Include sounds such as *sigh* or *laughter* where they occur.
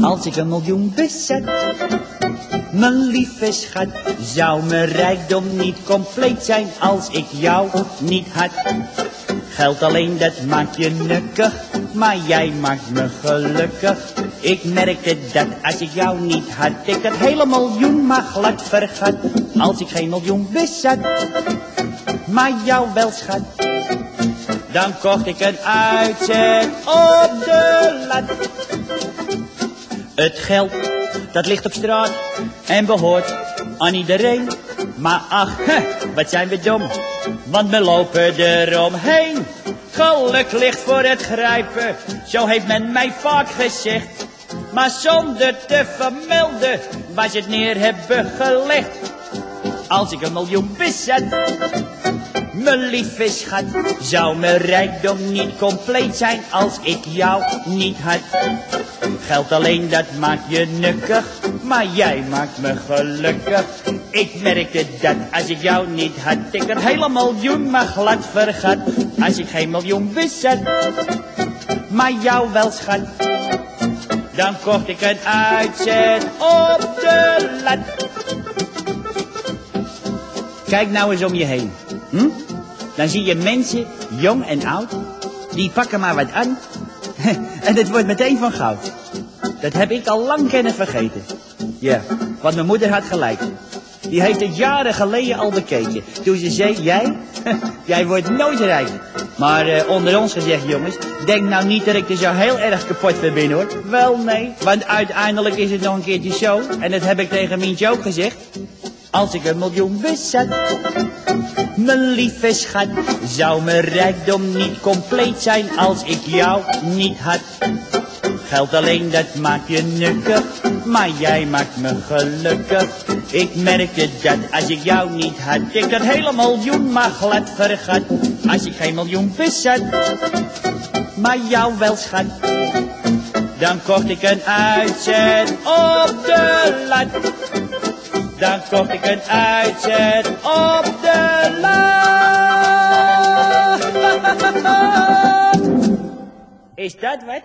Als ik een miljoen bezet, mijn lieve schat, zou mijn rijkdom niet compleet zijn als ik jou niet had. Geld alleen, dat maakt je nukkig, maar jij maakt me gelukkig. Ik merkte dat als ik jou niet had, ik dat hele miljoen maar glad vergat. Als ik geen miljoen bezat, maar jou wel schat. Dan kocht ik een uitzet op de lat. Het geld, dat ligt op straat en behoort aan iedereen. Maar ach, wat zijn we dom, want we lopen eromheen. Geluk ligt voor het grijpen, zo heeft men mij vaak gezegd. Maar zonder te vermelden waar ze het neer hebben gelegd. Als ik een miljoen bezet, mijn lieve schat, zou mijn rijkdom niet compleet zijn als ik jou niet had. Geld alleen dat maakt je nukkig, maar jij maakt me gelukkig. Ik merkte dat als ik jou niet had, ik een hele miljoen maar glad vergat. Als ik geen miljoen bezat, maar jou wel schat. Dan kocht ik een uitzet op de lat. Kijk nou eens om je heen. Hm? Dan zie je mensen, jong en oud, die pakken maar wat aan. *laughs* en het wordt meteen van goud. Dat heb ik al lang kennen vergeten. Ja, want mijn moeder had gelijk. Die heeft het jaren geleden al bekeken. Toen ze zei, jij, *laughs* jij wordt nooit rijk. Maar uh, onder ons gezegd, jongens, denk nou niet dat ik er zo heel erg kapot van ben, hoor. Wel, nee, want uiteindelijk is het nog een keertje zo. En dat heb ik tegen Mientje ook gezegd. Als ik een miljoen bezat, mijn lieve schat, zou mijn rijkdom niet compleet zijn als ik jou niet had. Geld alleen, dat maakt je nukkig, maar jij maakt me gelukkig. Ik merkte dat als ik jou niet had, ik dat hele miljoen maar glad vergat. Als ik geen miljoen bezat, maar jou wel schat. Dan kocht ik een uitzet op de lat. Dan kocht ik een uitzet op de lat. Is dat wat?